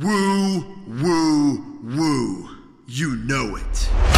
Woo, woo, woo. You know it.